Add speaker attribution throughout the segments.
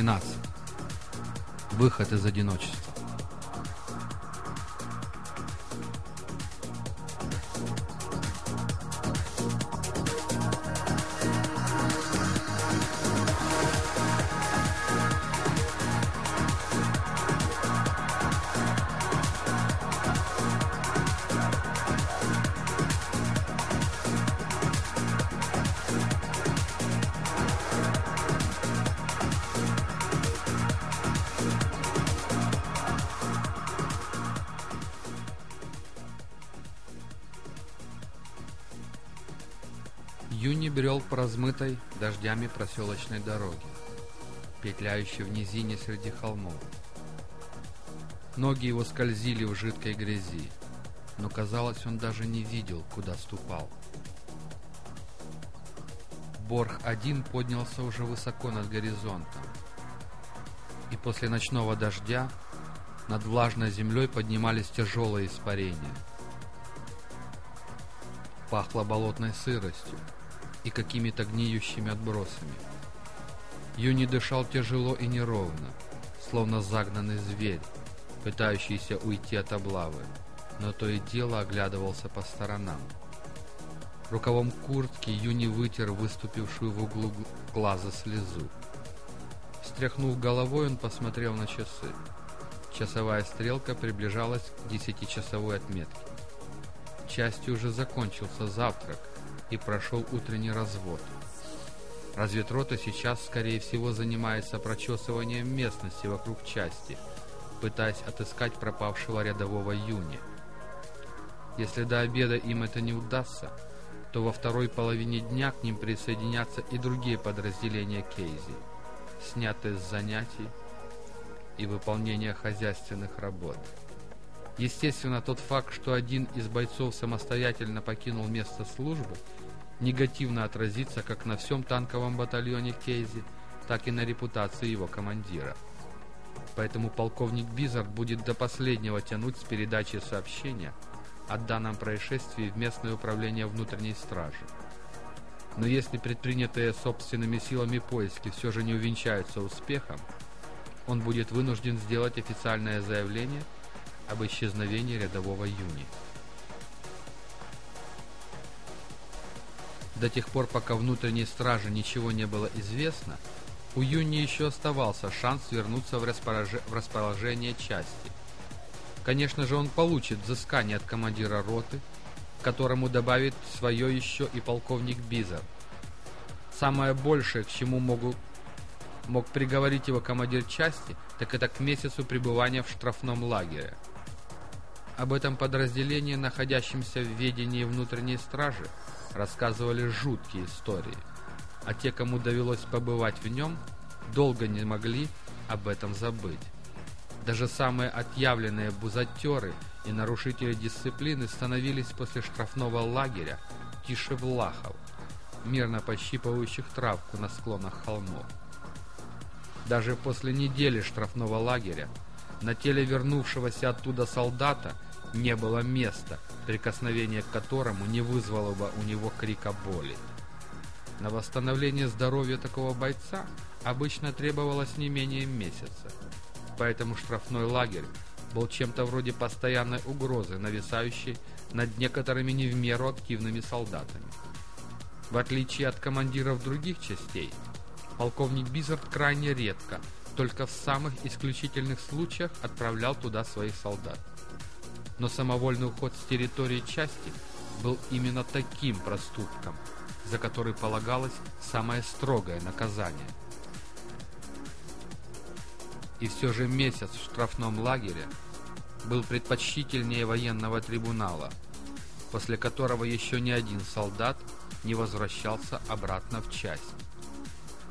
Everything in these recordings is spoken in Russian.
Speaker 1: Глава 12. Выход из одиночества. По размытой дождями проселочной дороге, петляющей в низине среди холмов. Ноги его скользили в жидкой грязи, но казалось, он даже не видел, куда ступал. Борг-1 поднялся уже высоко над горизонтом, и после ночного дождя над влажной землей поднимались тяжелые испарения. Пахло болотной сыростью, и какими-то гниющими отбросами. Юни дышал тяжело и неровно, словно загнанный зверь, пытающийся уйти от облавы, но то и дело оглядывался по сторонам. Рукавом куртки Юни вытер выступившую в углу глаза слезу. Встряхнув головой, он посмотрел на часы. Часовая стрелка приближалась к десятичасовой отметке. Частью уже закончился завтрак, и прошел утренний развод. Разведрота сейчас, скорее всего, занимается прочесыванием местности вокруг части, пытаясь отыскать пропавшего рядового Юни. Если до обеда им это не удастся, то во второй половине дня к ним присоединятся и другие подразделения Кейзи, снятые с занятий и выполнения хозяйственных работ. Естественно, тот факт, что один из бойцов самостоятельно покинул место службы, негативно отразится как на всем танковом батальоне Кейзи, так и на репутации его командира. Поэтому полковник Бизард будет до последнего тянуть с передачи сообщения о данном происшествии в местное управление внутренней стражи. Но если предпринятые собственными силами поиски все же не увенчаются успехом, он будет вынужден сделать официальное заявление об исчезновении рядового Юни. До тех пор, пока внутренней страже ничего не было известно, у Юни еще оставался шанс вернуться в, располож... в расположение части. Конечно же, он получит взыскание от командира роты, которому добавит свое еще и полковник Бизер. Самое большее, к чему могу... мог приговорить его командир части, так это к месяцу пребывания в штрафном лагере. Об этом подразделении, находящемся в ведении внутренней стражи, рассказывали жуткие истории, а те, кому довелось побывать в нем, долго не могли об этом забыть. Даже самые отъявленные бузатеры и нарушители дисциплины становились после штрафного лагеря тише влахов, мирно пощипывающих травку на склонах холмов. Даже после недели штрафного лагеря на теле вернувшегося оттуда солдата не было места, прикосновение к которому не вызвало бы у него крика боли. На восстановление здоровья такого бойца обычно требовалось не менее месяца, поэтому штрафной лагерь был чем-то вроде постоянной угрозы, нависающей над некоторыми не в меру активными солдатами. В отличие от командиров других частей, полковник Бизард крайне редко, только в самых исключительных случаях отправлял туда своих солдат но самовольный уход с территории части был именно таким проступком, за который полагалось самое строгое наказание. И все же месяц в штрафном лагере был предпочтительнее военного трибунала, после которого еще ни один солдат не возвращался обратно в часть.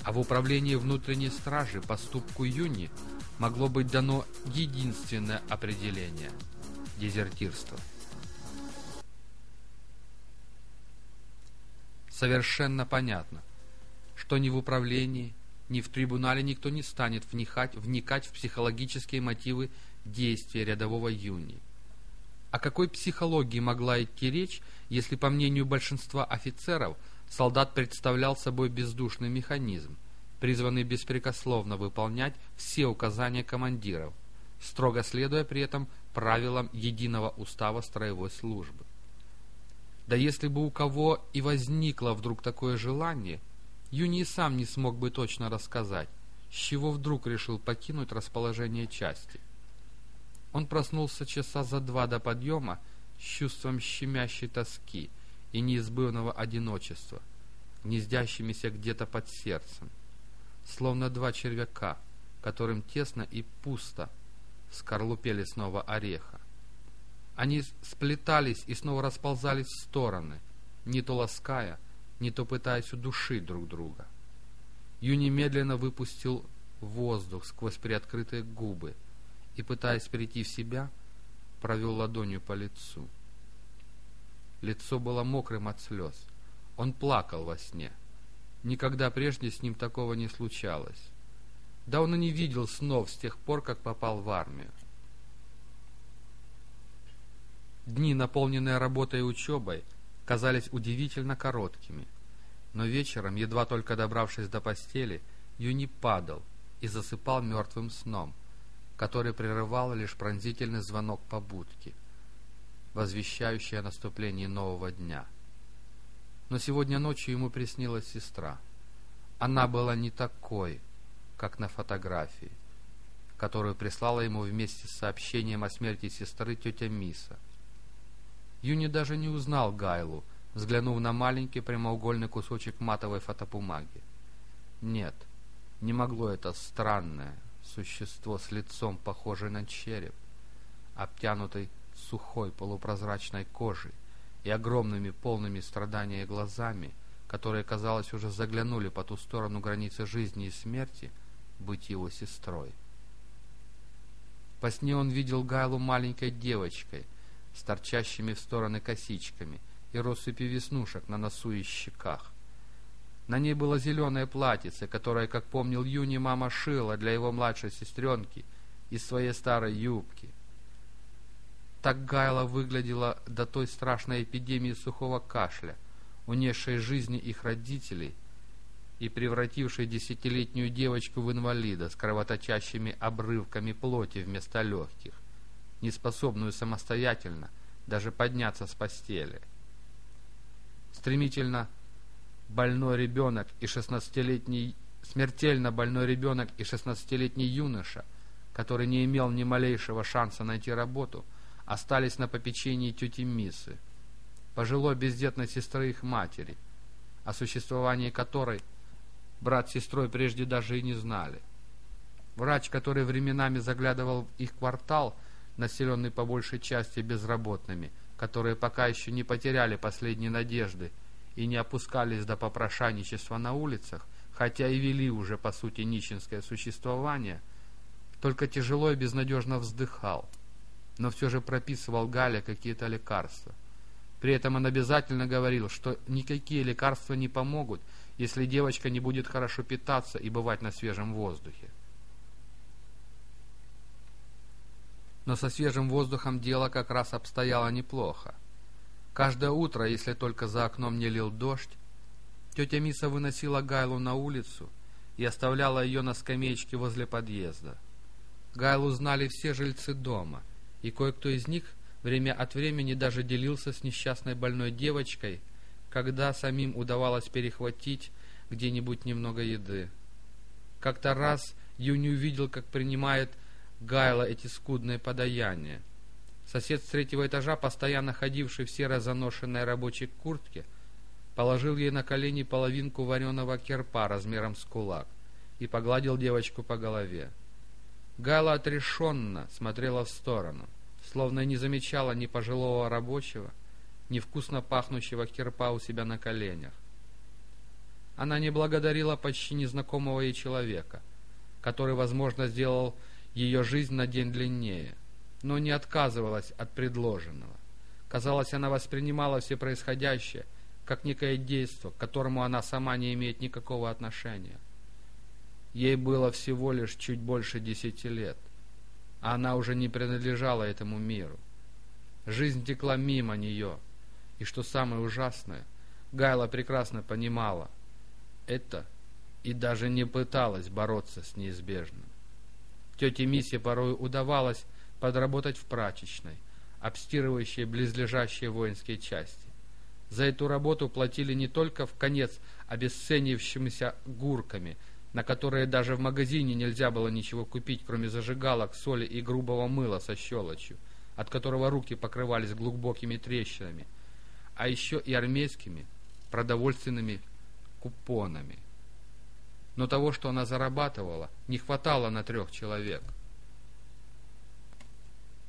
Speaker 1: А в управлении внутренней стражи поступку Юни могло быть дано единственное определение – дезертирство. Совершенно понятно, что ни в управлении, ни в трибунале никто не станет вникать, вникать в психологические мотивы действия рядового Юни. О какой психологии могла идти речь, если, по мнению большинства офицеров, солдат представлял собой бездушный механизм, призванный беспрекословно выполнять все указания командиров, строго следуя при этом правилам единого устава строевой службы. Да если бы у кого и возникло вдруг такое желание, Юни сам не смог бы точно рассказать, с чего вдруг решил покинуть расположение части. Он проснулся часа за два до подъема с чувством щемящей тоски и неизбывного одиночества, гнездящимися где-то под сердцем, словно два червяка, которым тесно и пусто скорлупе лесного ореха. Они сплетались и снова расползались в стороны, не то лаская, не то пытаясь удушить друг друга. Ю немедленно выпустил воздух сквозь приоткрытые губы и, пытаясь прийти в себя, провел ладонью по лицу. Лицо было мокрым от слез. Он плакал во сне. Никогда прежде с ним такого не случалось. Да он и не видел снов с тех пор, как попал в армию. Дни, наполненные работой и учебой, казались удивительно короткими. Но вечером, едва только добравшись до постели, Юни падал и засыпал мертвым сном, который прерывал лишь пронзительный звонок побудки, возвещающий о наступлении нового дня. Но сегодня ночью ему приснилась сестра. Она была не такой, как на фотографии, которую прислала ему вместе с сообщением о смерти сестры тетя Миса — Юни даже не узнал Гайлу, взглянув на маленький прямоугольный кусочек матовой фотобумаги. Нет, не могло это странное существо с лицом, похожее на череп, обтянутый сухой полупрозрачной кожей и огромными полными страдания глазами, которые, казалось, уже заглянули по ту сторону границы жизни и смерти, быть его сестрой. По сне он видел Гайлу маленькой девочкой — с торчащими в стороны косичками и россыпью веснушек на носу и щеках. На ней было зеленое платьице, которое, как помнил Юни, мама шила для его младшей сестренки из своей старой юбки. Так Гайла выглядела до той страшной эпидемии сухого кашля, унесшей жизни их родителей и превратившей десятилетнюю девочку в инвалида с кровоточащими обрывками плоти вместо легких неспособную самостоятельно даже подняться с постели. Стремительно больной ребенок и шестнадцатилетний смертельно больной ребенок и шестнадцатилетний юноша, который не имел ни малейшего шанса найти работу, остались на попечении тети Мисы, пожилой бездетной сестры их матери, о существовании которой брат с сестрой прежде даже и не знали. Врач, который временами заглядывал в их квартал, населенный по большей части безработными, которые пока еще не потеряли последние надежды и не опускались до попрошайничества на улицах, хотя и вели уже по сути нищенское существование, только тяжело и безнадежно вздыхал, но все же прописывал Галя какие-то лекарства. При этом он обязательно говорил, что никакие лекарства не помогут, если девочка не будет хорошо питаться и бывать на свежем воздухе. но со свежим воздухом дело как раз обстояло неплохо. Каждое утро, если только за окном не лил дождь, тетя Миса выносила Гайлу на улицу и оставляла ее на скамеечке возле подъезда. Гайлу знали все жильцы дома, и кое-кто из них время от времени даже делился с несчастной больной девочкой, когда самим удавалось перехватить где-нибудь немного еды. Как-то раз Юни увидел, как принимает Гайла эти скудные подаяния. Сосед с третьего этажа, постоянно ходивший в серой заношенной рабочей куртке, положил ей на колени половинку вареного керпа размером с кулак и погладил девочку по голове. Гайла отрешенно смотрела в сторону, словно не замечала ни пожилого рабочего, ни вкусно пахнущего керпа у себя на коленях. Она не благодарила почти незнакомого ей человека, который, возможно, сделал ее жизнь на день длиннее, но не отказывалась от предложенного. Казалось, она воспринимала все происходящее как некое действие, к которому она сама не имеет никакого отношения. Ей было всего лишь чуть больше десяти лет, а она уже не принадлежала этому миру. Жизнь текла мимо нее, и что самое ужасное, Гайла прекрасно понимала, это и даже не пыталась бороться с неизбежным. Тете Миссе порой удавалось подработать в прачечной, обстирывающей близлежащие воинские части. За эту работу платили не только в конец обесценившимися гурками, на которые даже в магазине нельзя было ничего купить, кроме зажигалок, соли и грубого мыла со щелочью, от которого руки покрывались глубокими трещинами, а еще и армейскими продовольственными купонами. Но того, что она зарабатывала, не хватало на трех человек.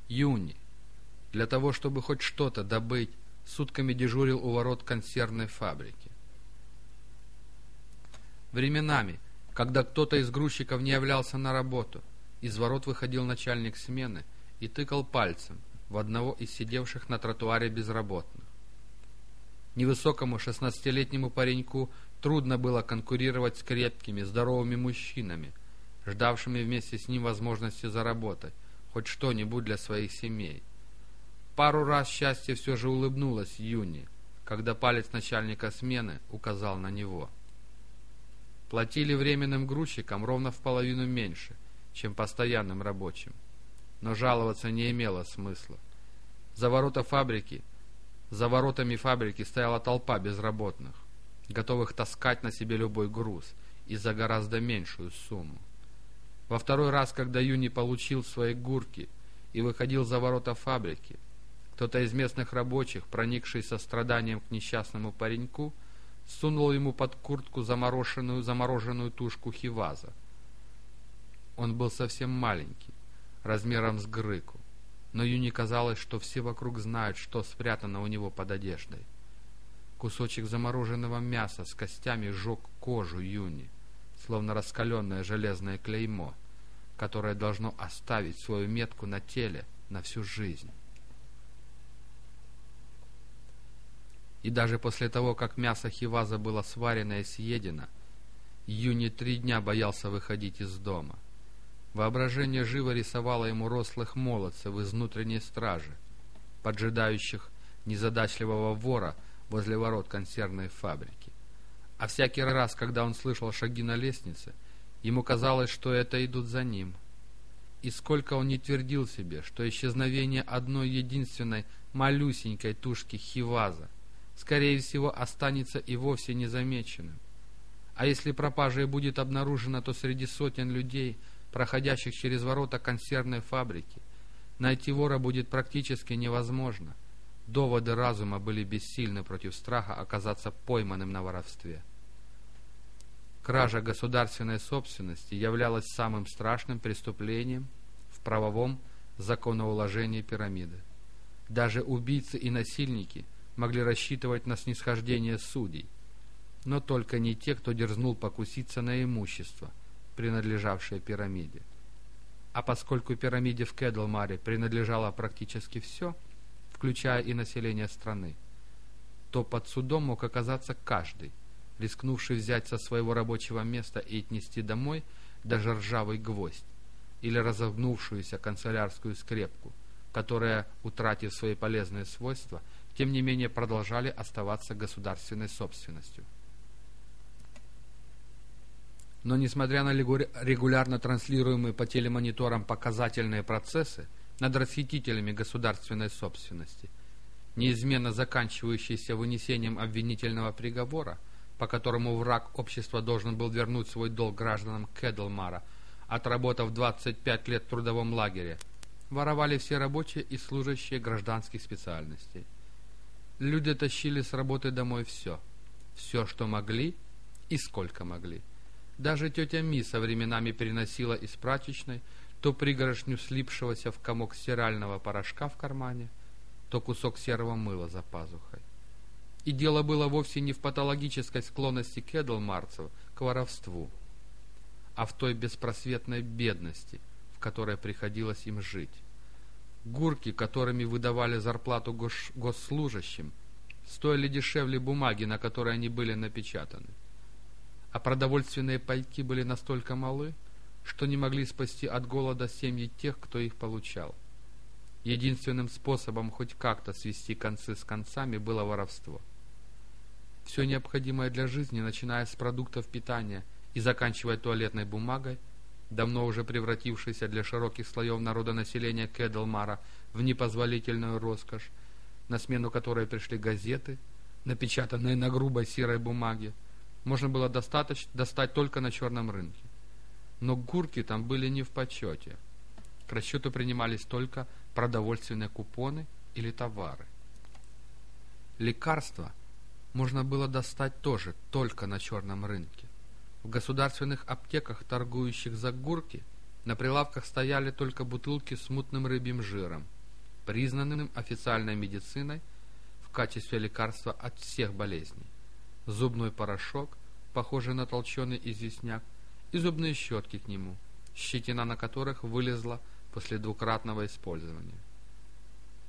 Speaker 1: Юни, для того, чтобы хоть что-то добыть, сутками дежурил у ворот консервной фабрики. Временами, когда кто-то из грузчиков не являлся на работу, из ворот выходил начальник смены и тыкал пальцем в одного из сидевших на тротуаре безработных. Невысокому шестнадцатилетнему пареньку трудно было конкурировать с крепкими, здоровыми мужчинами, ждавшими вместе с ним возможности заработать хоть что-нибудь для своих семей. Пару раз счастье все же улыбнулось Юни, когда палец начальника смены указал на него. Платили временным грузчикам ровно в половину меньше, чем постоянным рабочим. Но жаловаться не имело смысла. За ворота фабрики, за воротами фабрики стояла толпа безработных, готовых таскать на себе любой груз и за гораздо меньшую сумму. Во второй раз, когда Юни получил свои гурки и выходил за ворота фабрики, кто-то из местных рабочих, проникший со страданием к несчастному пареньку, сунул ему под куртку замороженную, замороженную тушку хиваза. Он был совсем маленький, размером с грыку, но Юни казалось, что все вокруг знают, что спрятано у него под одеждой. Кусочек замороженного мяса с костями сжег кожу Юни, словно раскаленное железное клеймо, которое должно оставить свою метку на теле на всю жизнь. И даже после того, как мясо хиваза было сварено и съедено, Юни три дня боялся выходить из дома. Воображение живо рисовало ему рослых молодцев из внутренней стражи, поджидающих незадачливого вора возле ворот консервной фабрики. А всякий раз, когда он слышал шаги на лестнице, ему казалось, что это идут за ним. И сколько он не твердил себе, что исчезновение одной единственной малюсенькой тушки хиваза — скорее всего, останется и вовсе незамеченным. А если пропажа и будет обнаружена, то среди сотен людей, проходящих через ворота консервной фабрики, найти вора будет практически невозможно. Доводы разума были бессильны против страха оказаться пойманным на воровстве. Кража государственной собственности являлась самым страшным преступлением в правовом законоуложении пирамиды. Даже убийцы и насильники – могли рассчитывать на снисхождение судей, но только не те, кто дерзнул покуситься на имущество, принадлежавшее пирамиде. А поскольку пирамиде в Кедлмаре принадлежало практически все, включая и население страны, то под судом мог оказаться каждый, рискнувший взять со своего рабочего места и отнести домой даже ржавый гвоздь или разогнувшуюся канцелярскую скрепку, которая, утратив свои полезные свойства, тем не менее продолжали оставаться государственной собственностью. Но несмотря на регулярно транслируемые по телемониторам показательные процессы над расхитителями государственной собственности, неизменно заканчивающиеся вынесением обвинительного приговора, по которому враг общества должен был вернуть свой долг гражданам Кедлмара, отработав 25 лет в трудовом лагере, воровали все рабочие и служащие гражданских специальностей. Люди тащили с работы домой все. Все, что могли и сколько могли. Даже тетя Ми со временами переносила из прачечной то пригоршню слипшегося в комок стирального порошка в кармане, то кусок серого мыла за пазухой. И дело было вовсе не в патологической склонности кедлмарцев к воровству, а в той беспросветной бедности, в которой приходилось им жить. Гурки, которыми выдавали зарплату гос госслужащим, стоили дешевле бумаги, на которой они были напечатаны. А продовольственные пайки были настолько малы, что не могли спасти от голода семьи тех, кто их получал. Единственным способом хоть как-то свести концы с концами было воровство. Все необходимое для жизни, начиная с продуктов питания и заканчивая туалетной бумагой, давно уже превратившейся для широких слоев народонаселения Кэдлмара в непозволительную роскошь, на смену которой пришли газеты, напечатанные на грубой серой бумаге, можно было достаточно достать только на черном рынке. Но гурки там были не в почете. К расчету принимались только продовольственные купоны или товары. Лекарства можно было достать тоже только на черном рынке. В государственных аптеках, торгующих за гурки, на прилавках стояли только бутылки с мутным рыбьим жиром, признанным официальной медициной в качестве лекарства от всех болезней. Зубной порошок, похожий на толченый известняк, и зубные щетки к нему, щетина на которых вылезла после двукратного использования.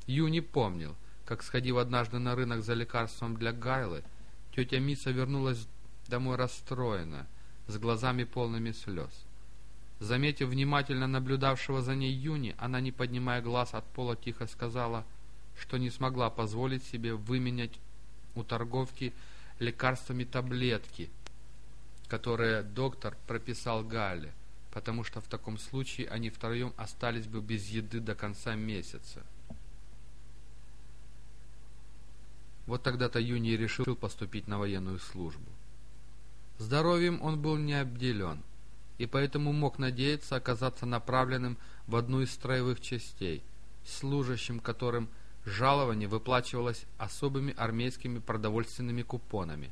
Speaker 1: Юни помнил, как, сходив однажды на рынок за лекарством для Гайлы, тетя Миса вернулась домой расстроенная, с глазами полными слез. Заметив внимательно наблюдавшего за ней Юни, она, не поднимая глаз от пола, тихо сказала, что не смогла позволить себе выменять у торговки лекарствами таблетки, которые доктор прописал Галле, потому что в таком случае они втроем остались бы без еды до конца месяца. Вот тогда-то Юни решил поступить на военную службу. Здоровьем он был не обделен, и поэтому мог надеяться оказаться направленным в одну из строевых частей, служащим которым жалование выплачивалось особыми армейскими продовольственными купонами,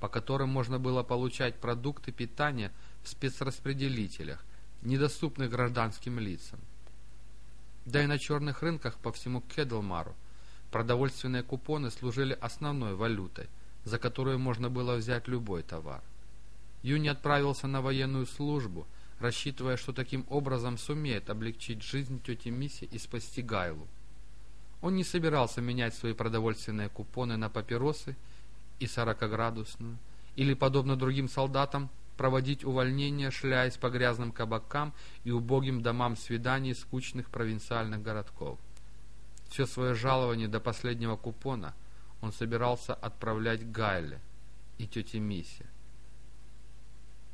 Speaker 1: по которым можно было получать продукты питания в спецраспределителях, недоступных гражданским лицам. Да и на черных рынках по всему Кедлмару продовольственные купоны служили основной валютой, за которую можно было взять любой товар. Юни отправился на военную службу, рассчитывая, что таким образом сумеет облегчить жизнь тети Мисси и спасти Гайлу. Он не собирался менять свои продовольственные купоны на папиросы и сорокоградусную, или, подобно другим солдатам, проводить увольнение, шляясь по грязным кабакам и убогим домам свиданий скучных провинциальных городков. Все свое жалование до последнего купона он собирался отправлять Гайле и тете Миссе.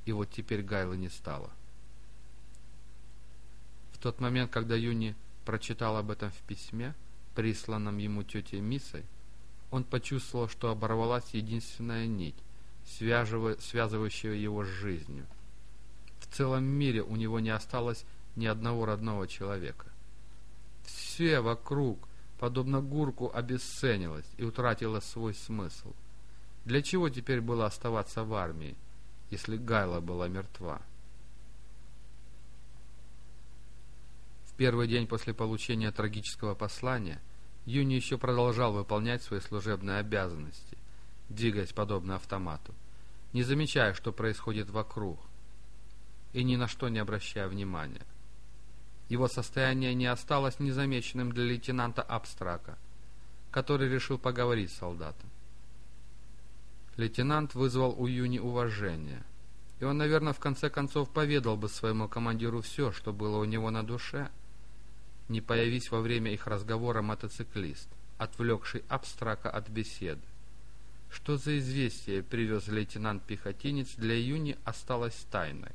Speaker 1: И вот теперь Гайлы не стало. В тот момент, когда Юни прочитал об этом в письме, присланном ему тетей Миссой, он почувствовал, что оборвалась единственная нить, связывающая его с жизнью. В целом мире у него не осталось ни одного родного человека. Все вокруг, подобно гурку, обесценилось и утратило свой смысл. Для чего теперь было оставаться в армии? если Гайла была мертва. Первый день после получения трагического послания Юни еще продолжал выполнять свои служебные обязанности, двигаясь подобно автомату, не замечая, что происходит вокруг, и ни на что не обращая внимания. Его состояние не осталось незамеченным для лейтенанта Абстрака, который решил поговорить с солдатом. Лейтенант вызвал у Юни уважение. И он, наверное, в конце концов поведал бы своему командиру все, что было у него на душе, не появись во время их разговора мотоциклист, отвлекший абстрака от беседы. Что за известие привез лейтенант-пехотинец для Юни осталось тайной.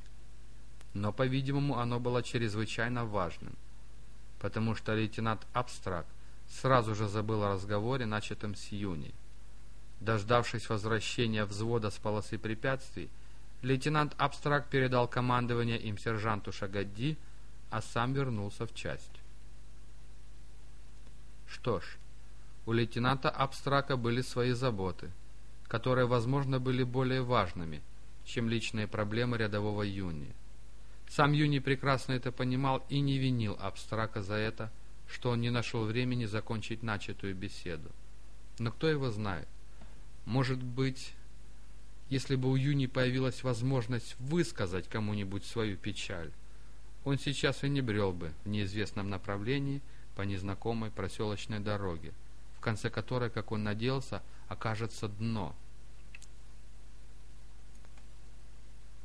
Speaker 1: Но, по-видимому, оно было чрезвычайно важным, потому что лейтенант Абстрак сразу же забыл о разговоре, начатом с Юни. Дождавшись возвращения взвода с полосы препятствий, лейтенант Абстракт передал командование им сержанту Шагадди, а сам вернулся в часть. Что ж, у лейтенанта Абстрака были свои заботы, которые, возможно, были более важными, чем личные проблемы рядового Юни. Сам Юни прекрасно это понимал и не винил Абстрака за это, что он не нашел времени закончить начатую беседу. Но кто его знает? Может быть, если бы у Юни появилась возможность высказать кому-нибудь свою печаль, он сейчас и не брел бы в неизвестном направлении по незнакомой проселочной дороге, в конце которой, как он надеялся, окажется дно.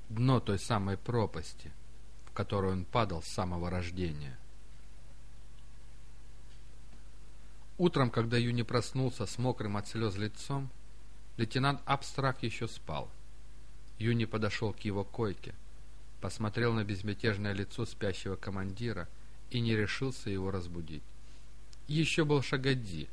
Speaker 1: Дно той самой пропасти, в которую он падал с самого рождения. Утром, когда Юни проснулся с мокрым от слез лицом, Лейтенант Абстрак еще спал. Юни подошел к его койке, посмотрел на безмятежное лицо спящего командира и не решился его разбудить. Еще был Шагадди,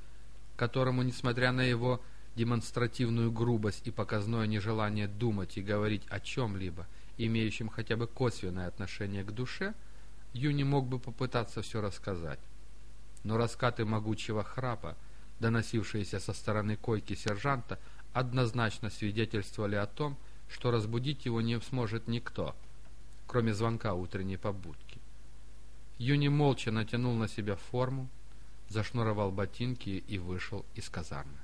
Speaker 1: которому, несмотря на его демонстративную грубость и показное нежелание думать и говорить о чем-либо, имеющем хотя бы косвенное отношение к душе, Юни мог бы попытаться все рассказать. Но раскаты могучего храпа, доносившиеся со стороны койки сержанта, однозначно свидетельствовали о том, что разбудить его не сможет никто, кроме звонка утренней побудки. Юни молча натянул на себя форму, зашнуровал ботинки и вышел из казармы.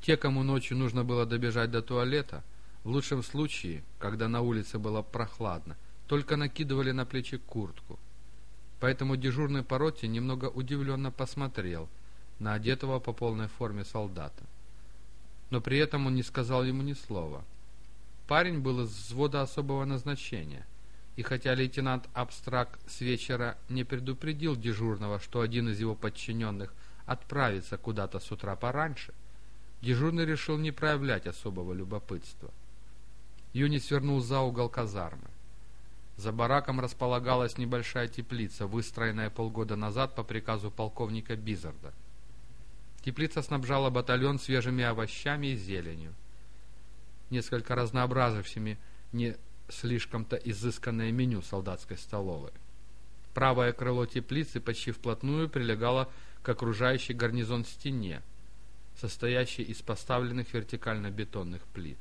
Speaker 1: Те, кому ночью нужно было добежать до туалета, в лучшем случае, когда на улице было прохладно, только накидывали на плечи куртку. Поэтому дежурный по роте немного удивленно посмотрел на одетого по полной форме солдата. Но при этом он не сказал ему ни слова. Парень был из взвода особого назначения, и хотя лейтенант Абстрак с вечера не предупредил дежурного, что один из его подчиненных отправится куда-то с утра пораньше, дежурный решил не проявлять особого любопытства. Юни свернул за угол казармы. За бараком располагалась небольшая теплица, выстроенная полгода назад по приказу полковника Бизарда. Теплица снабжала батальон свежими овощами и зеленью, несколько разнообразившими не слишком-то изысканное меню солдатской столовой. Правое крыло теплицы почти вплотную прилегало к окружающей гарнизон стене, состоящей из поставленных вертикально-бетонных плит.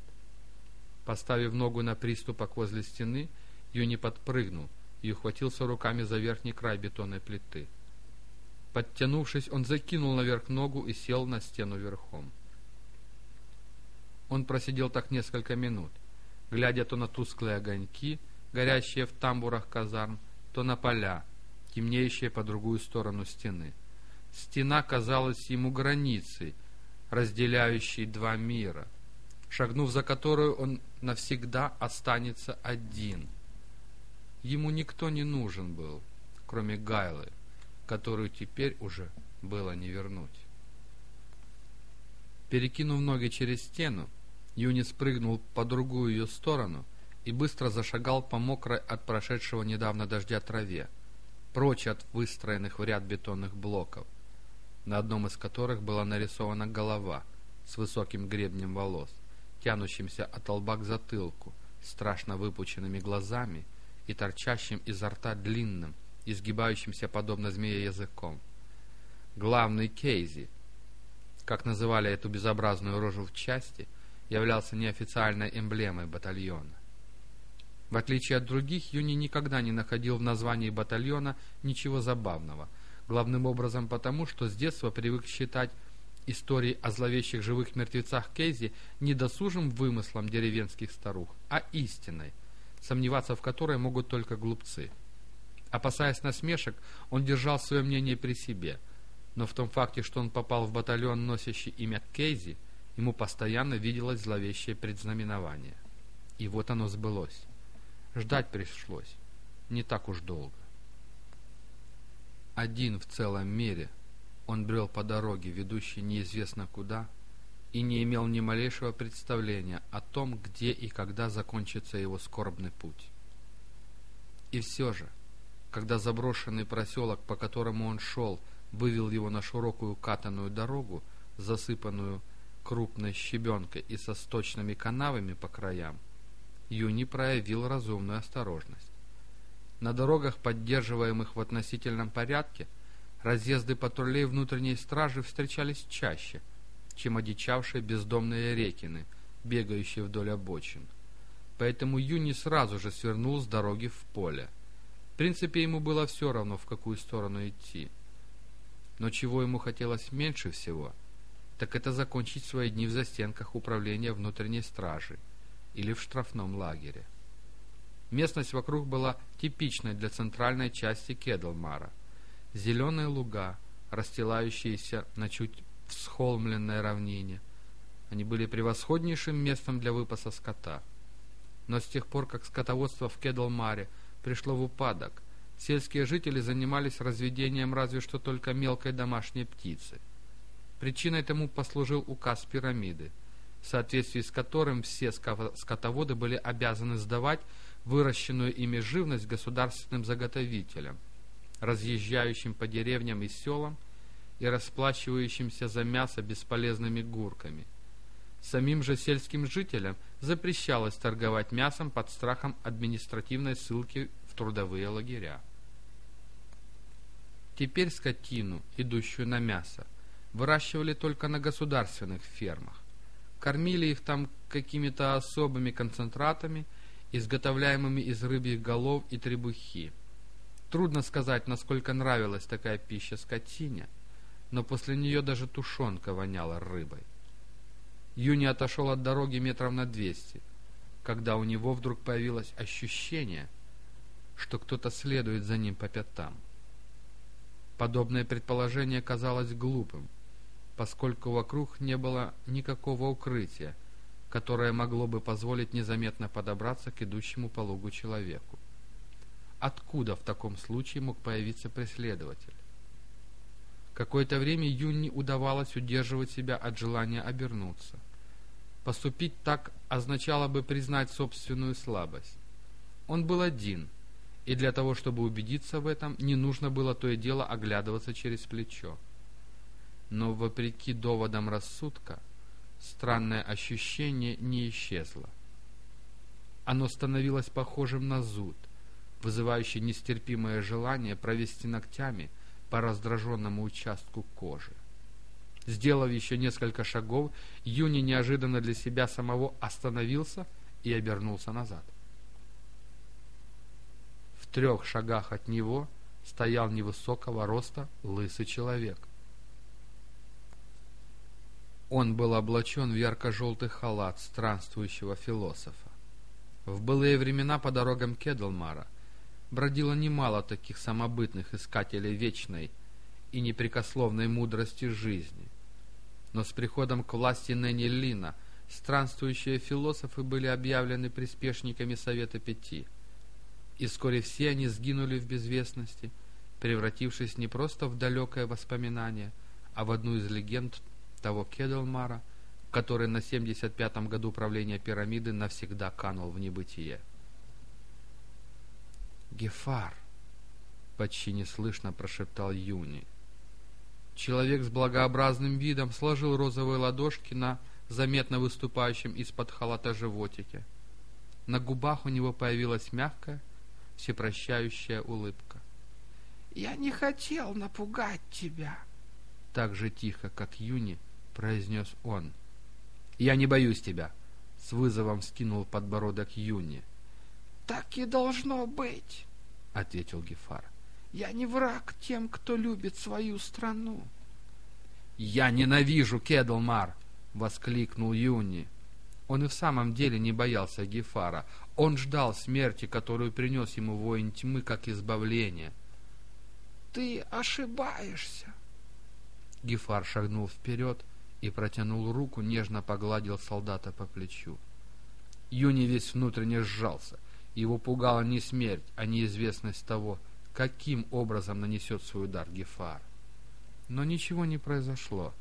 Speaker 1: Поставив ногу на приступок возле стены, Юни подпрыгнул и ухватился руками за верхний край бетонной плиты. Подтянувшись, он закинул наверх ногу и сел на стену верхом. Он просидел так несколько минут, глядя то на тусклые огоньки, горящие в тамбурах казарм, то на поля, темнеющие по другую сторону стены. Стена казалась ему границей, разделяющей два мира, шагнув за которую он навсегда останется один. Ему никто не нужен был, кроме Гайлы, которую теперь уже было не вернуть. Перекинув ноги через стену, Юни спрыгнул по другую ее сторону и быстро зашагал по мокрой от прошедшего недавно дождя траве, прочь от выстроенных в ряд бетонных блоков, на одном из которых была нарисована голова с высоким гребнем волос, тянущимся от лба к затылку, страшно выпученными глазами и торчащим изо рта длинным, изгибающимся подобно змее языком. Главный Кейзи, как называли эту безобразную рожу в части, являлся неофициальной эмблемой батальона. В отличие от других, Юни никогда не находил в названии батальона ничего забавного, главным образом потому, что с детства привык считать истории о зловещих живых мертвецах Кейзи не досужим вымыслом деревенских старух, а истиной, сомневаться в которой могут только глупцы. Опасаясь насмешек, он держал свое мнение при себе, но в том факте, что он попал в батальон, носящий имя Кейзи, ему постоянно виделось зловещее предзнаменование. И вот оно сбылось. Ждать пришлось не так уж долго. Один в целом мире он брел по дороге, ведущей неизвестно куда, и не имел ни малейшего представления о том, где и когда закончится его скорбный путь. И все же, когда заброшенный проселок, по которому он шел, вывел его на широкую катанную дорогу, засыпанную крупной щебенкой и со сточными канавами по краям, Юни проявил разумную осторожность. На дорогах, поддерживаемых в относительном порядке, разъезды патрулей внутренней стражи встречались чаще, чем одичавшие бездомные рекины, бегающие вдоль обочин. Поэтому Юни сразу же свернул с дороги в поле. В принципе, ему было все равно, в какую сторону идти. Но чего ему хотелось меньше всего, так это закончить свои дни в застенках управления внутренней стражи или в штрафном лагере. Местность вокруг была типичной для центральной части Кедлмара. Зеленые луга, расстилающиеся на чуть всхолмленной равнине. Они были превосходнейшим местом для выпаса скота. Но с тех пор, как скотоводство в Кедлмаре пришло в упадок, сельские жители занимались разведением разве что только мелкой домашней птицы. Причиной тому послужил указ пирамиды, в соответствии с которым все скотоводы были обязаны сдавать выращенную ими живность государственным заготовителям, разъезжающим по деревням и селам и расплачивающимся за мясо бесполезными гурками. Самим же сельским жителям запрещалось торговать мясом под страхом административной ссылки в трудовые лагеря. Теперь скотину, идущую на мясо, выращивали только на государственных фермах. Кормили их там какими-то особыми концентратами, изготовляемыми из рыбьих голов и требухи. Трудно сказать, насколько нравилась такая пища скотине, но после нее даже тушенка воняла рыбой. Юни отошел от дороги метров на двести, когда у него вдруг появилось ощущение, что кто-то следует за ним по пятам. Подобное предположение казалось глупым, поскольку вокруг не было никакого укрытия, которое могло бы позволить незаметно подобраться к идущему по лугу человеку. Откуда в таком случае мог появиться преследователь? Какое-то время Юнни удавалось удерживать себя от желания обернуться. Поступить так означало бы признать собственную слабость. Он был один, и для того, чтобы убедиться в этом, не нужно было то и дело оглядываться через плечо но вопреки доводам рассудка, странное ощущение не исчезло. Оно становилось похожим на зуд, вызывающий нестерпимое желание провести ногтями по раздраженному участку кожи. Сделав еще несколько шагов, Юни неожиданно для себя самого остановился и обернулся назад. В трех шагах от него стоял невысокого роста лысый человек. Он был облачен в ярко-желтый халат странствующего философа. В былые времена по дорогам Кедлмара бродило немало таких самобытных искателей вечной и непрекословной мудрости жизни. Но с приходом к власти Нэнни Лина странствующие философы были объявлены приспешниками Совета Пяти, и вскоре все они сгинули в безвестности, превратившись не просто в далекое воспоминание, а в одну из легенд того Кедлмара, который на 75-м году правления пирамиды навсегда канул в небытие. «Гефар!» — почти неслышно прошептал Юни. Человек с благообразным видом сложил розовые ладошки на заметно выступающем из-под халата животике. На губах у него появилась мягкая, всепрощающая улыбка.
Speaker 2: «Я не хотел напугать тебя!»
Speaker 1: Так же тихо, как Юни, произнес он. «Я не боюсь тебя», — с вызовом скинул подбородок Юни.
Speaker 2: «Так и должно быть», —
Speaker 1: ответил Гефар.
Speaker 2: «Я не враг тем, кто любит свою страну».
Speaker 1: «Я ненавижу Кедлмар!» — воскликнул Юни. Он и в самом деле не боялся Гефара. Он ждал смерти, которую принес ему воин тьмы, как избавление.
Speaker 2: «Ты ошибаешься!»
Speaker 1: Гефар шагнул вперед, и протянул руку, нежно погладил солдата по плечу. Юни весь внутренне сжался. Его пугала не смерть, а неизвестность того, каким образом нанесет свой удар Гефар. Но ничего не произошло.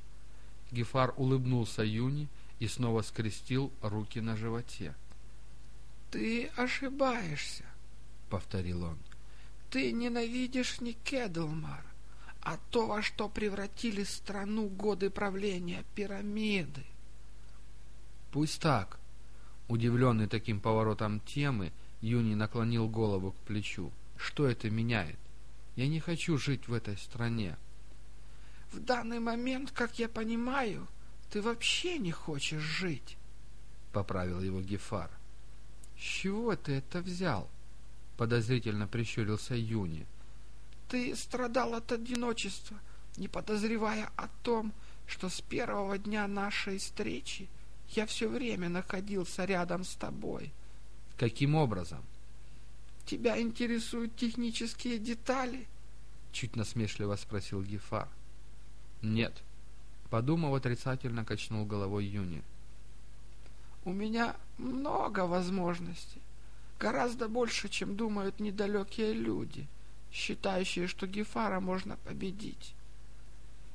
Speaker 1: Гефар улыбнулся Юни и снова скрестил руки на животе.
Speaker 2: «Ты ошибаешься», — повторил он. «Ты ненавидишь не Кедлмар, а то, во что превратили страну годы правления пирамиды.
Speaker 1: Пусть так. Удивленный таким поворотом темы, Юни наклонил голову к плечу. Что это меняет? Я не хочу жить в этой стране.
Speaker 2: В данный момент, как я понимаю, ты вообще не хочешь жить, — поправил его Гефар.
Speaker 1: — С чего ты это взял? — подозрительно прищурился Юни.
Speaker 2: — ты страдал от одиночества, не подозревая о том, что с первого дня нашей встречи я все время находился рядом с тобой.
Speaker 1: Каким образом?
Speaker 2: Тебя интересуют технические детали?
Speaker 1: Чуть насмешливо спросил Гефар. Нет. Подумав, отрицательно качнул головой Юни.
Speaker 2: У меня много возможностей. Гораздо больше, чем думают недалекие люди. — считающие, что Гефара можно победить.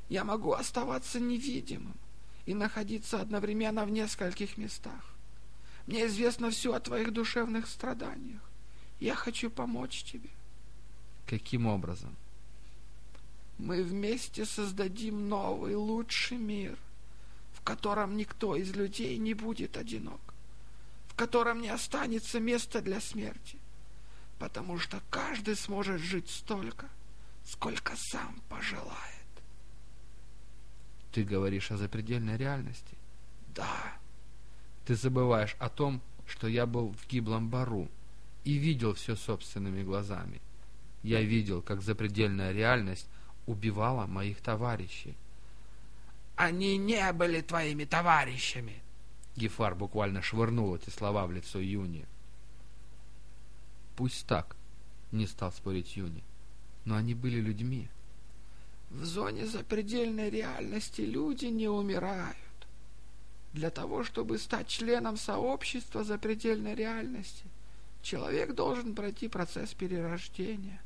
Speaker 2: Я могу оставаться невидимым. и находиться одновременно в нескольких местах. Мне известно все о твоих душевных страданиях. Я хочу помочь тебе.
Speaker 1: Каким образом?
Speaker 2: Мы вместе создадим новый, лучший мир, в котором никто из людей не будет одинок, в котором не останется места для смерти, потому что каждый сможет жить столько, сколько сам пожелает.
Speaker 1: Ты говоришь о запредельной реальности?
Speaker 2: Да.
Speaker 1: Ты забываешь о том, что я был в гиблом бару и видел все собственными глазами. Я видел, как запредельная реальность убивала моих товарищей.
Speaker 2: Они не были твоими товарищами.
Speaker 1: Гефар буквально швырнул эти слова в лицо Юни. Пусть так, не стал спорить Юни, но они были людьми.
Speaker 2: В зоне запредельной реальности люди не умирают. Для того, чтобы стать членом сообщества запредельной реальности, человек должен пройти процесс перерождения,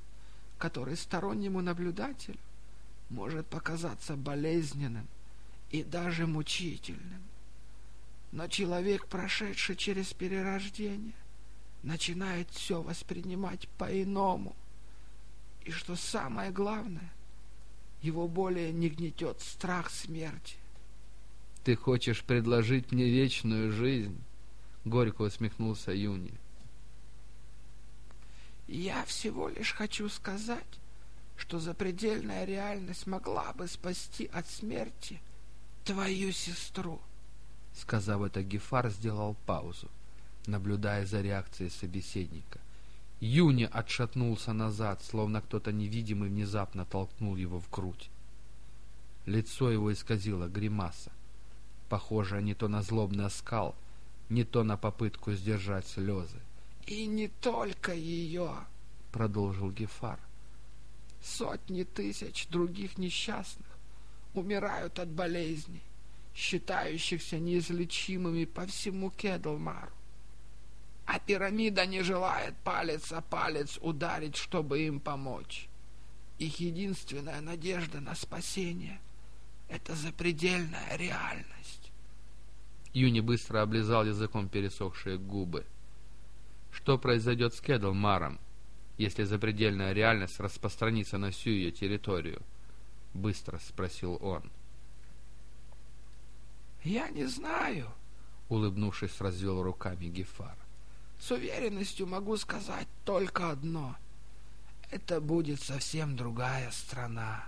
Speaker 2: который стороннему наблюдателю может показаться болезненным и даже мучительным. Но человек, прошедший через перерождение, начинает все воспринимать по-иному. И что самое главное, его более не гнетет страх смерти.
Speaker 1: Ты хочешь предложить мне вечную жизнь? Горько усмехнулся Юни.
Speaker 2: Я всего лишь хочу сказать, что запредельная реальность могла бы спасти от смерти твою сестру.
Speaker 1: Сказав это, Гефар сделал паузу, наблюдая за реакцией собеседника. Юни отшатнулся назад, словно кто-то невидимый внезапно толкнул его в грудь. Лицо его исказило гримаса похожая не то на злобный оскал, не то на попытку сдержать слезы.
Speaker 2: «И не только ее!» — продолжил Гефар. «Сотни тысяч других несчастных умирают от болезней, считающихся неизлечимыми по всему Кедлмару. А пирамида не желает палец о палец ударить, чтобы им помочь. Их единственная надежда на спасение — это запредельная реальность.
Speaker 1: Юни быстро облизал языком пересохшие губы. Что произойдет с Кедлмаром, если запредельная реальность распространится на всю ее территорию? Быстро спросил он.
Speaker 2: Я не знаю, улыбнувшись, развел руками Гефар. С уверенностью могу сказать только одно. Это будет совсем другая страна.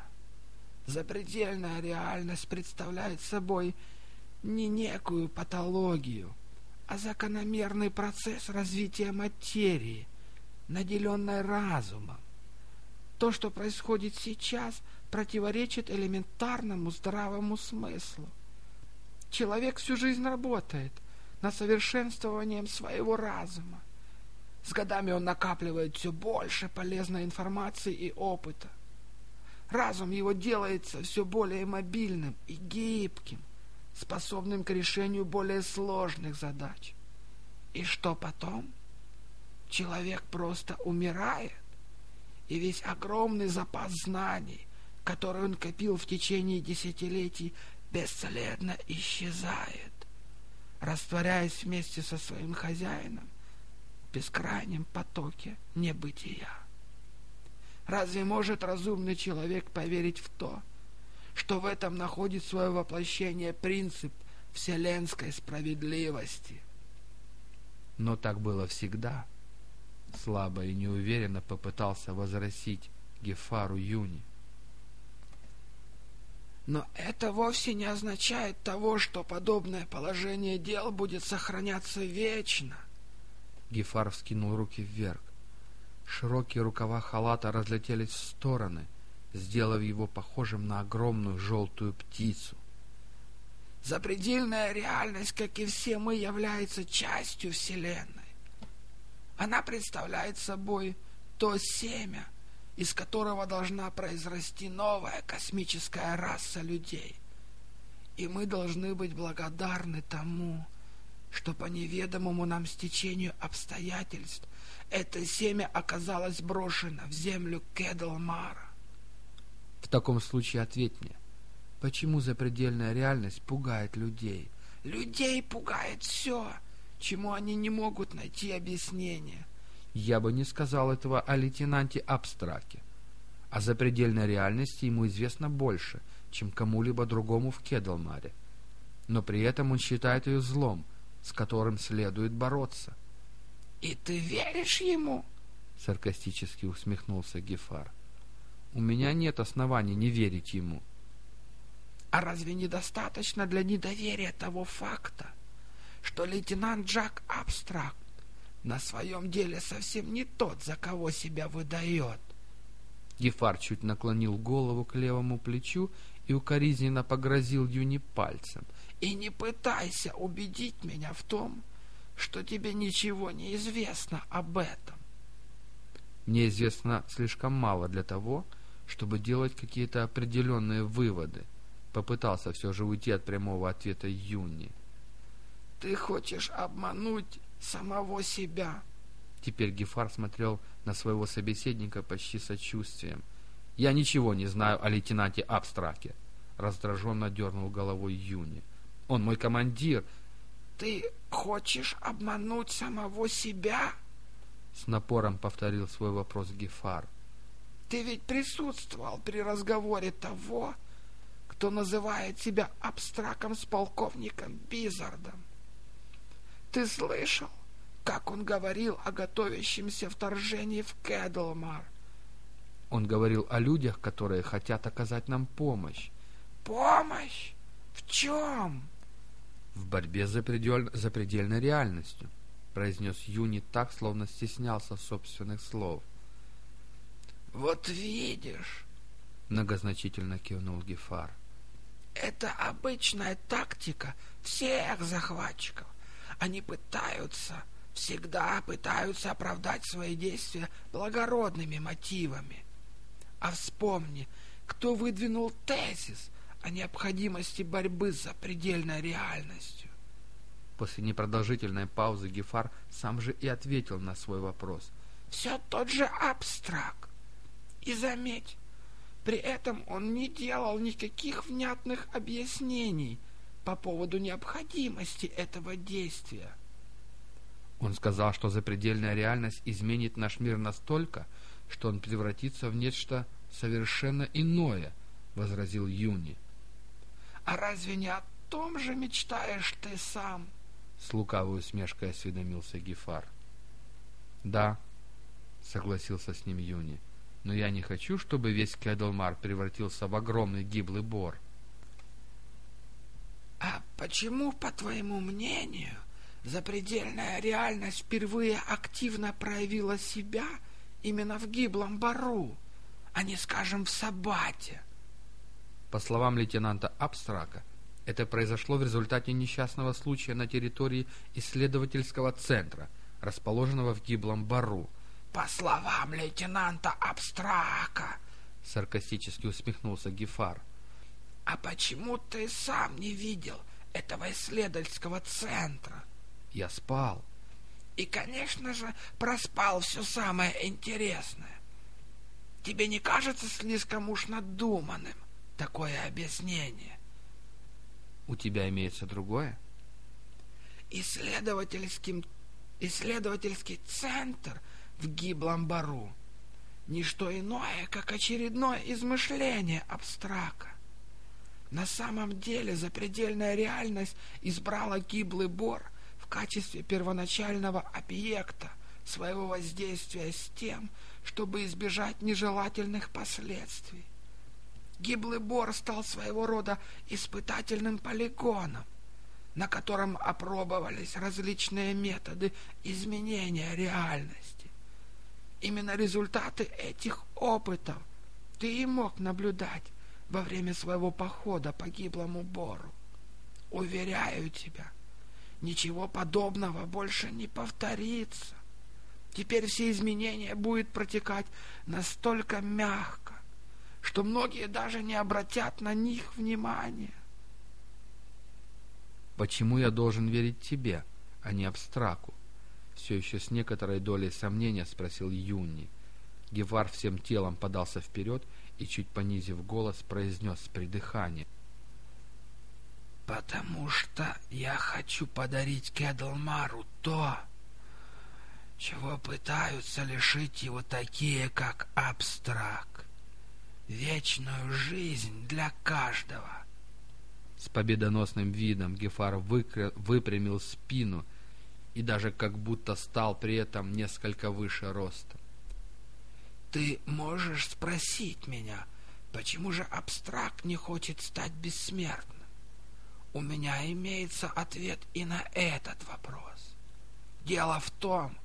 Speaker 2: Запредельная реальность представляет собой не некую патологию, а закономерный процесс развития материи, наделенной разумом. То, что происходит сейчас, противоречит элементарному здравому смыслу. Человек всю жизнь работает над совершенствованием своего разума. С годами он накапливает все больше полезной информации и опыта. Разум его делается все более мобильным и гибким способным к решению более сложных задач. И что потом? Человек просто умирает, и весь огромный запас знаний, который он копил в течение десятилетий, бесследно исчезает, растворяясь вместе со своим хозяином в бескрайнем потоке небытия. Разве может разумный человек поверить в то, что в этом находит свое воплощение принцип вселенской справедливости.
Speaker 1: Но так было всегда. Слабо и неуверенно попытался возразить Гефару Юни.
Speaker 2: Но это вовсе не означает того, что подобное положение дел будет сохраняться вечно.
Speaker 1: Гефар вскинул руки вверх. Широкие рукава халата разлетелись в стороны — сделав его похожим на огромную желтую птицу.
Speaker 2: Запредельная реальность, как и все мы, является частью Вселенной. Она представляет собой то семя, из которого должна произрасти новая космическая раса людей. И мы должны быть благодарны тому, что по неведомому нам стечению обстоятельств это семя оказалось брошено в землю Кедлмара.
Speaker 1: В таком случае ответь мне,
Speaker 2: Почему запредельная реальность пугает людей? Людей пугает все, чему они не могут найти объяснение.
Speaker 1: Я бы не сказал этого о лейтенанте Абстраке. О запредельной реальности ему известно больше, чем кому-либо другому в Кедлмаре. Но при этом он считает ее злом, с которым следует бороться.
Speaker 2: — И ты веришь ему?
Speaker 1: — саркастически усмехнулся Гефар. — У меня нет оснований не верить ему.
Speaker 2: — А разве недостаточно для недоверия того факта, что лейтенант Джак Абстракт на своем деле совсем не тот, за кого себя выдает?
Speaker 1: Гефар чуть наклонил голову к левому плечу и укоризненно погрозил Юни пальцем.
Speaker 2: «И не пытайся убедить меня в том, что тебе ничего не известно об этом.
Speaker 1: Мне известно слишком мало для того, чтобы делать какие-то определенные выводы. Попытался все же уйти от прямого ответа Юни.
Speaker 2: Ты хочешь обмануть самого себя.
Speaker 1: Теперь Гефар смотрел на своего собеседника почти сочувствием. «Я ничего не знаю о лейтенанте Абстраке», — раздраженно дернул головой Юни. «Он мой командир,
Speaker 2: ты хочешь обмануть самого себя?
Speaker 1: С напором повторил свой вопрос Гефар.
Speaker 2: Ты ведь присутствовал при разговоре того, кто называет себя абстраком с полковником Бизардом. Ты слышал, как он говорил о готовящемся вторжении в Кэдлмар?
Speaker 1: Он говорил о людях, которые хотят оказать нам помощь.
Speaker 2: Помощь? В чем?
Speaker 1: в борьбе за, предель... за предельной реальностью, произнес Юни так, словно стеснялся собственных слов.
Speaker 2: Вот видишь, многозначительно кивнул Гефар. Это обычная тактика всех захватчиков. Они пытаются, всегда пытаются оправдать свои действия благородными мотивами. А вспомни, кто выдвинул тезис, о необходимости борьбы за предельной реальностью.
Speaker 1: После непродолжительной паузы Гефар сам же и ответил на свой вопрос.
Speaker 2: «Все тот же абстракт. И заметь, при этом он не делал никаких внятных объяснений по поводу необходимости этого действия.
Speaker 1: Он сказал, что запредельная реальность изменит наш мир настолько, что он превратится в нечто совершенно иное, — возразил Юни.
Speaker 2: — а разве не о том же мечтаешь ты сам?
Speaker 1: С лукавой усмешкой осведомился Гефар. Да, согласился с ним Юни, но я не хочу, чтобы весь Кэдлмар превратился в огромный гиблый бор.
Speaker 2: А почему, по твоему мнению, запредельная реальность впервые активно проявила себя именно в гиблом бару, а не, скажем, в Сабате?
Speaker 1: По словам лейтенанта Абстрака, это произошло в результате несчастного случая на территории исследовательского центра, расположенного в гиблом бару.
Speaker 2: «По словам лейтенанта Абстрака!»
Speaker 1: — саркастически усмехнулся Гефар.
Speaker 2: «А почему ты сам не видел этого исследовательского центра?»
Speaker 1: «Я спал».
Speaker 2: «И, конечно же, проспал все самое интересное. Тебе не кажется слишком уж надуманным?» такое объяснение.
Speaker 1: У тебя имеется другое?
Speaker 2: Исследовательским, исследовательский центр в гиблом бару. Ничто иное, как очередное измышление абстрака. На самом деле запредельная реальность избрала гиблый бор в качестве первоначального объекта своего воздействия с тем, чтобы избежать нежелательных последствий. Гиблый Бор стал своего рода испытательным полигоном, на котором опробовались различные методы изменения реальности. Именно результаты этих опытов ты и мог наблюдать во время своего похода по гиблому Бору. Уверяю тебя, ничего подобного больше не повторится. Теперь все изменения будут протекать настолько мягко, что многие даже не обратят на них внимания.
Speaker 1: Почему я должен верить тебе, а не абстраку? Все еще с некоторой долей сомнения спросил Юни. Гевар всем телом подался вперед и, чуть понизив голос, произнес с придыханием.
Speaker 2: Потому что я хочу подарить Кедлмару то, чего пытаются лишить его такие, как Абстрак. Вечную жизнь для каждого.
Speaker 1: С победоносным видом Гефар выпрямил спину и даже как будто стал при этом несколько выше роста.
Speaker 2: «Ты можешь спросить меня, почему же абстракт не хочет стать бессмертным? У меня имеется ответ и на этот вопрос. Дело в том,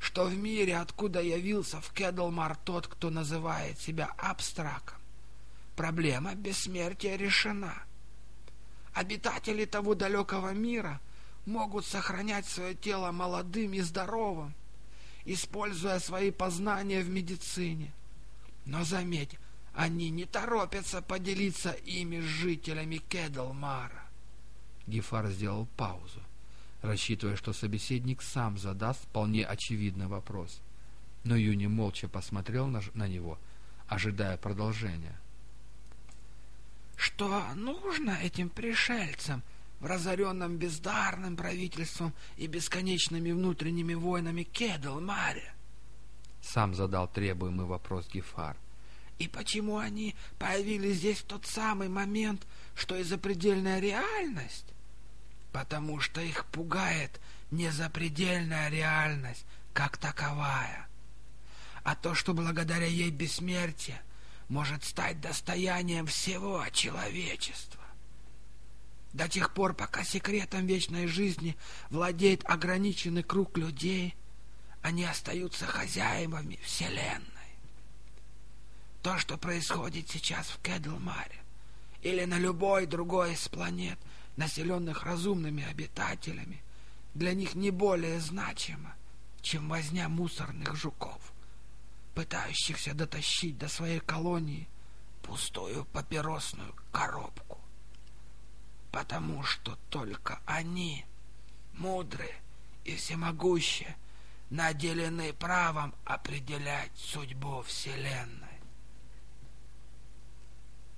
Speaker 2: что в мире, откуда явился в Кедлмар тот, кто называет себя абстраком, проблема бессмертия решена. Обитатели того далекого мира могут сохранять свое тело молодым и здоровым, используя свои познания в медицине. Но заметь, они не торопятся поделиться ими с жителями Кедлмара.
Speaker 1: Гефар сделал паузу, рассчитывая, что собеседник сам задаст вполне очевидный вопрос. Но Юни молча посмотрел на, на него, ожидая продолжения.
Speaker 2: «Что нужно этим пришельцам разоренном бездарным правительством и бесконечными внутренними войнами Кедлмаре?»
Speaker 1: Сам задал требуемый вопрос Гефар.
Speaker 2: «И почему они появились здесь в тот самый момент, что и запредельная реальность?» потому что их пугает не запредельная реальность как таковая, а то, что благодаря ей бессмертие может стать достоянием всего человечества. До тех пор, пока секретом вечной жизни владеет ограниченный круг людей, они остаются хозяевами Вселенной. То, что происходит сейчас в Кедлмаре или на любой другой из планет, населенных разумными обитателями, для них не более значимо, чем возня мусорных жуков, пытающихся дотащить до своей колонии пустую папиросную коробку. Потому что только они, мудрые и всемогущие, наделены правом определять судьбу Вселенной.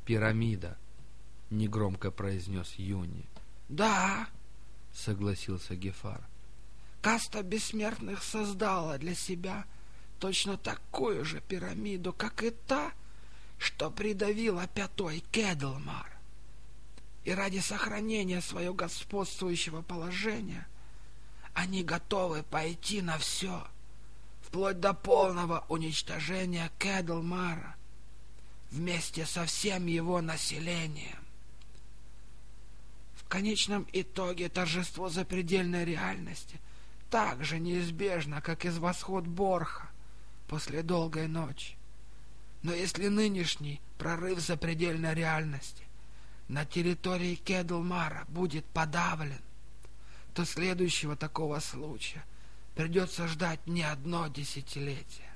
Speaker 1: Пирамида —— негромко произнес Юни.
Speaker 2: «Да», —
Speaker 1: согласился Гефар.
Speaker 2: «Каста бессмертных создала для себя точно такую же пирамиду, как и та, что придавила пятой Кедлмар. И ради сохранения своего господствующего положения они готовы пойти на все, вплоть до полного уничтожения Кедлмара вместе со всем его населением конечном итоге торжество запредельной реальности так же неизбежно, как и восход Борха после долгой ночи. Но если нынешний прорыв запредельной реальности на территории Кедлмара будет подавлен, то следующего такого случая придется ждать не одно десятилетие.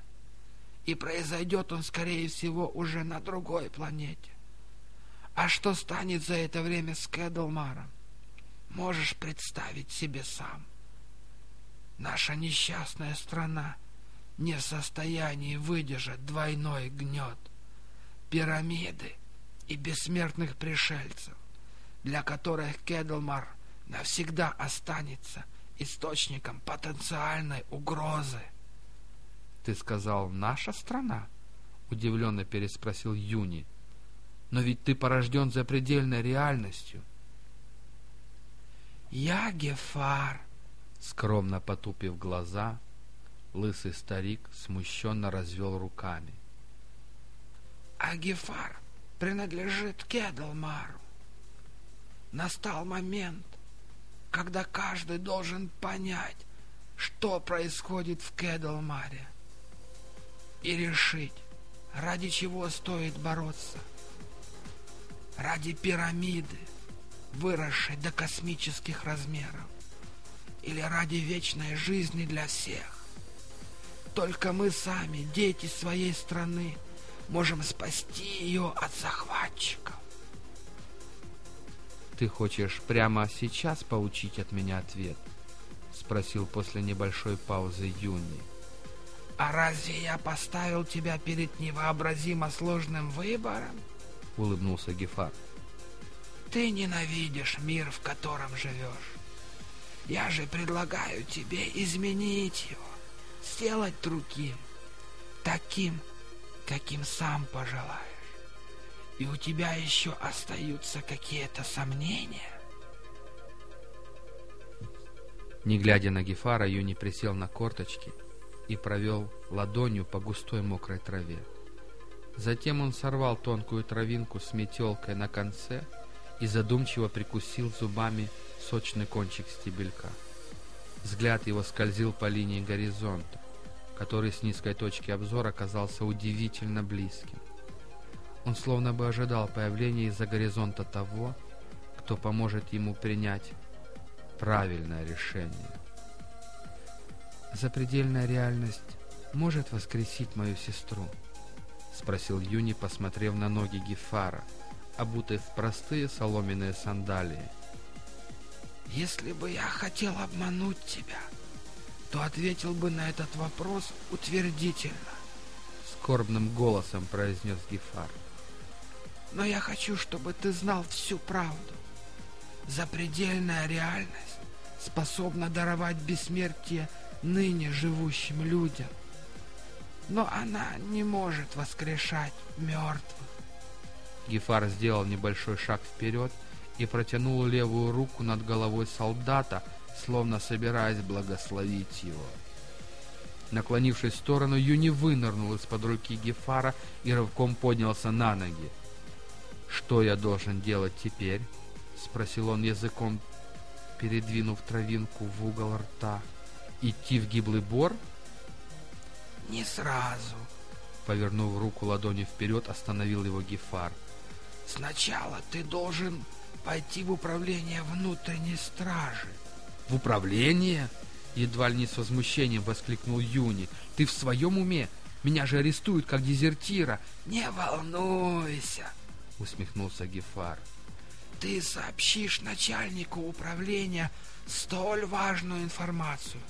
Speaker 2: И произойдет он, скорее всего, уже на другой планете. А что станет за это время с Кедлмаром? Можешь представить себе сам. Наша несчастная страна не в состоянии выдержать двойной гнет. Пирамиды и бессмертных пришельцев, для которых Кедлмар навсегда останется источником потенциальной угрозы.
Speaker 1: «Ты сказал «наша страна»?» — удивленно переспросил Юни. Но ведь ты порожден запредельной реальностью.
Speaker 2: Я Гефар,
Speaker 1: скромно потупив глаза, лысый старик смущенно развел руками.
Speaker 2: А Гефар принадлежит Кедлмару. Настал момент, когда каждый должен понять, что происходит в Кедлмаре, и решить, ради чего стоит бороться – ради пирамиды, выросшей до космических размеров, или ради вечной жизни для всех. Только мы сами, дети своей страны, можем спасти ее от захватчиков.
Speaker 1: «Ты хочешь прямо сейчас получить от меня ответ?» — спросил после небольшой паузы Юни.
Speaker 2: «А разве я поставил тебя перед невообразимо сложным выбором?»
Speaker 1: — улыбнулся Гефар.
Speaker 2: ты ненавидишь мир, в котором живешь. Я же предлагаю тебе изменить его, сделать другим, таким, каким сам пожелаешь. И у тебя еще остаются какие-то сомнения?
Speaker 1: Не глядя на Гефара, Юни присел на корточки и провел ладонью по густой мокрой траве. Затем он сорвал тонкую травинку с метелкой на конце и задумчиво прикусил зубами сочный кончик стебелька. Взгляд его скользил по линии горизонта, который с низкой точки обзора казался удивительно близким. Он словно бы ожидал появления из-за горизонта того, кто поможет ему принять правильное решение. Запредельная реальность может воскресить мою сестру? — спросил Юни, посмотрев на ноги Гефара, обутые в простые соломенные сандалии.
Speaker 2: «Если бы я хотел обмануть тебя, то ответил бы на этот вопрос утвердительно», —
Speaker 1: скорбным голосом произнес Гефар.
Speaker 2: «Но я хочу, чтобы ты знал всю правду. Запредельная реальность способна даровать бессмертие ныне живущим людям но она не может воскрешать мертвых.
Speaker 1: Гефар сделал небольшой шаг вперед и протянул левую руку над головой солдата, словно собираясь благословить его. Наклонившись в сторону, Юни вынырнул из-под руки Гефара и рывком поднялся на ноги. «Что я должен делать теперь?» — спросил он языком, передвинув травинку в угол рта. «Идти в гиблый бор?»
Speaker 2: Не сразу.
Speaker 1: Повернув руку ладонью вперед, остановил его Гефар.
Speaker 2: Сначала ты должен пойти в управление внутренней стражи.
Speaker 1: В управление? Едва ли не с возмущением воскликнул Юни. Ты в своем уме? Меня же арестуют как дезертира.
Speaker 2: Не волнуйся,
Speaker 1: усмехнулся Гефар.
Speaker 2: Ты сообщишь начальнику управления столь важную информацию,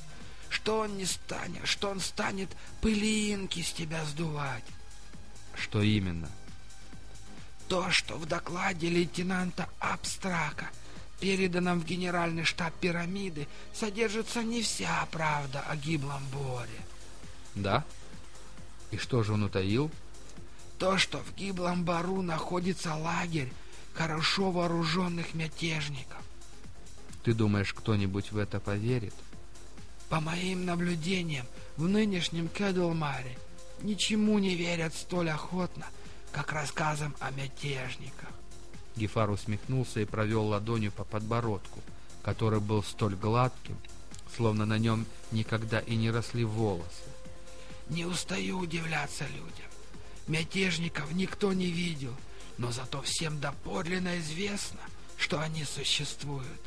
Speaker 2: что он не станет, что он станет пылинки с тебя сдувать.
Speaker 1: Что именно?
Speaker 2: То, что в докладе лейтенанта Абстрака, переданном в генеральный штаб пирамиды, содержится не вся правда о гиблом Боре.
Speaker 1: Да? И что же он утаил?
Speaker 2: То, что в гиблом Бару находится лагерь хорошо вооруженных мятежников.
Speaker 1: Ты думаешь, кто-нибудь в это поверит?
Speaker 2: По моим наблюдениям, в нынешнем Кедлмаре ничему не верят столь охотно, как рассказам о мятежниках.
Speaker 1: Гефар усмехнулся и провел ладонью по подбородку, который был столь гладким, словно на нем никогда и не росли волосы.
Speaker 2: Не устаю удивляться людям. Мятежников никто не видел, но зато всем доподлинно известно, что они существуют.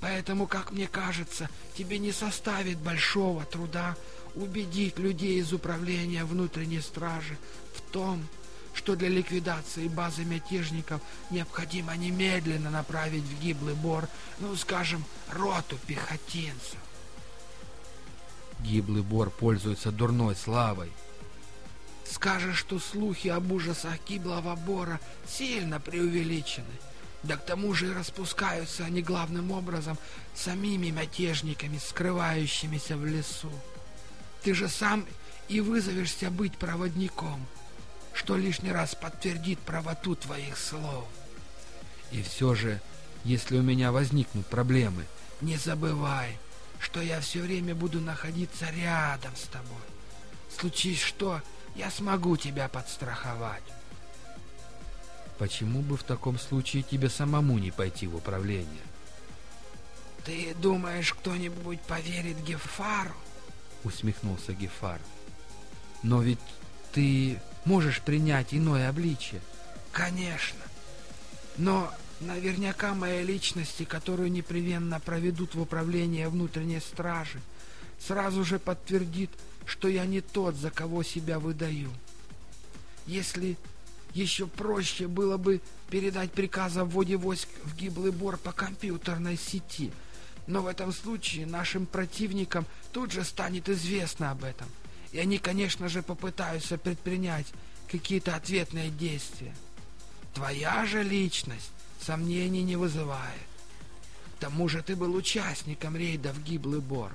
Speaker 2: Поэтому, как мне кажется, тебе не составит большого труда убедить людей из управления внутренней стражи в том, что для ликвидации базы мятежников необходимо немедленно направить в гиблый бор, ну, скажем, роту пехотинцев.
Speaker 1: Гиблый бор пользуется дурной славой.
Speaker 2: Скажешь, что слухи об ужасах гиблого бора сильно преувеличены. Да к тому же и распускаются они главным образом самими мятежниками, скрывающимися в лесу. Ты же сам и вызовешься быть проводником, что лишний раз подтвердит правоту твоих слов.
Speaker 1: И все же, если у меня возникнут проблемы,
Speaker 2: не забывай, что я все время буду находиться рядом с тобой. Случись что, я смогу тебя подстраховать.
Speaker 1: Почему бы в таком случае тебе самому не пойти в управление?
Speaker 2: Ты думаешь, кто-нибудь поверит Гефару?
Speaker 1: Усмехнулся Гефар. Но ведь ты можешь принять иное обличие.
Speaker 2: Конечно. Но наверняка моей личности, которую непременно проведут в управление внутренней стражи, сразу же подтвердит, что я не тот, за кого себя выдаю. Если еще проще было бы передать приказ о вводе войск в гиблый бор по компьютерной сети. Но в этом случае нашим противникам тут же станет известно об этом. И они, конечно же, попытаются предпринять какие-то ответные действия. Твоя же личность сомнений не вызывает. К тому же ты был участником рейда в Гиблый Бор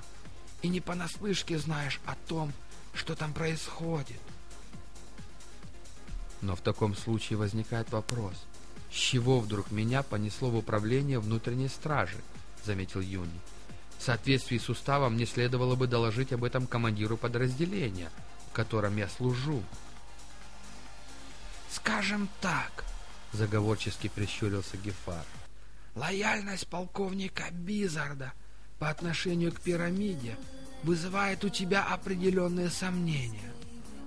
Speaker 2: и не понаслышке знаешь о том, что там происходит.
Speaker 1: Но в таком случае возникает вопрос, с чего вдруг меня понесло в управление внутренней стражи, заметил Юни. В соответствии с уставом мне следовало бы доложить об этом командиру подразделения, в котором я служу.
Speaker 2: «Скажем так», — заговорчески прищурился Гефар, «лояльность полковника Бизарда по отношению к пирамиде вызывает у тебя определенные сомнения.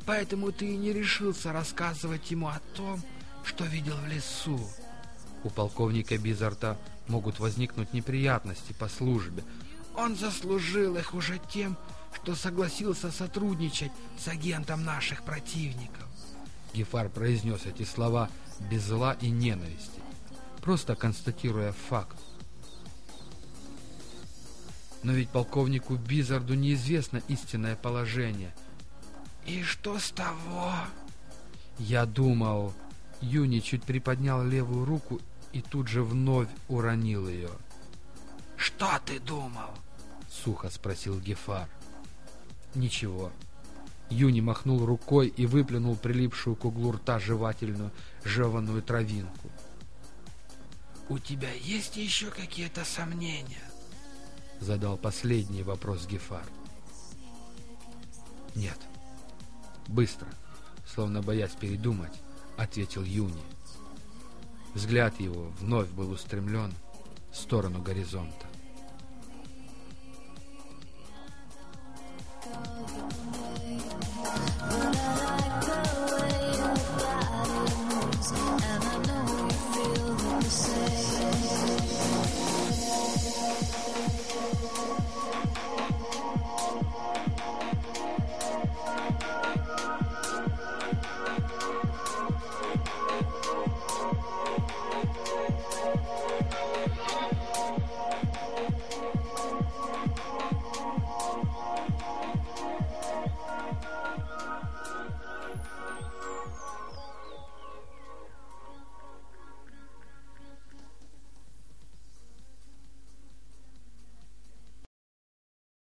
Speaker 2: Поэтому ты и не решился рассказывать ему о том, что видел в лесу.
Speaker 1: У полковника Бизарта могут возникнуть неприятности по службе,
Speaker 2: он заслужил их уже тем, что согласился сотрудничать с агентом наших противников.
Speaker 1: Гефар произнес эти слова без зла и ненависти, просто констатируя факт. Но ведь полковнику Бизарду неизвестно истинное положение.
Speaker 2: И что с того?
Speaker 1: Я думал... Юни чуть приподнял левую руку и тут же вновь уронил ее.
Speaker 2: «Что ты думал?»
Speaker 1: — сухо спросил Гефар. «Ничего». Юни махнул рукой и выплюнул прилипшую к углу рта жевательную жеванную травинку.
Speaker 2: «У тебя есть еще какие-то сомнения?»
Speaker 1: — задал последний вопрос Гефар. «Нет. Быстро, словно боясь передумать, — ответил Юни. Взгляд его вновь был устремлен в сторону горизонта.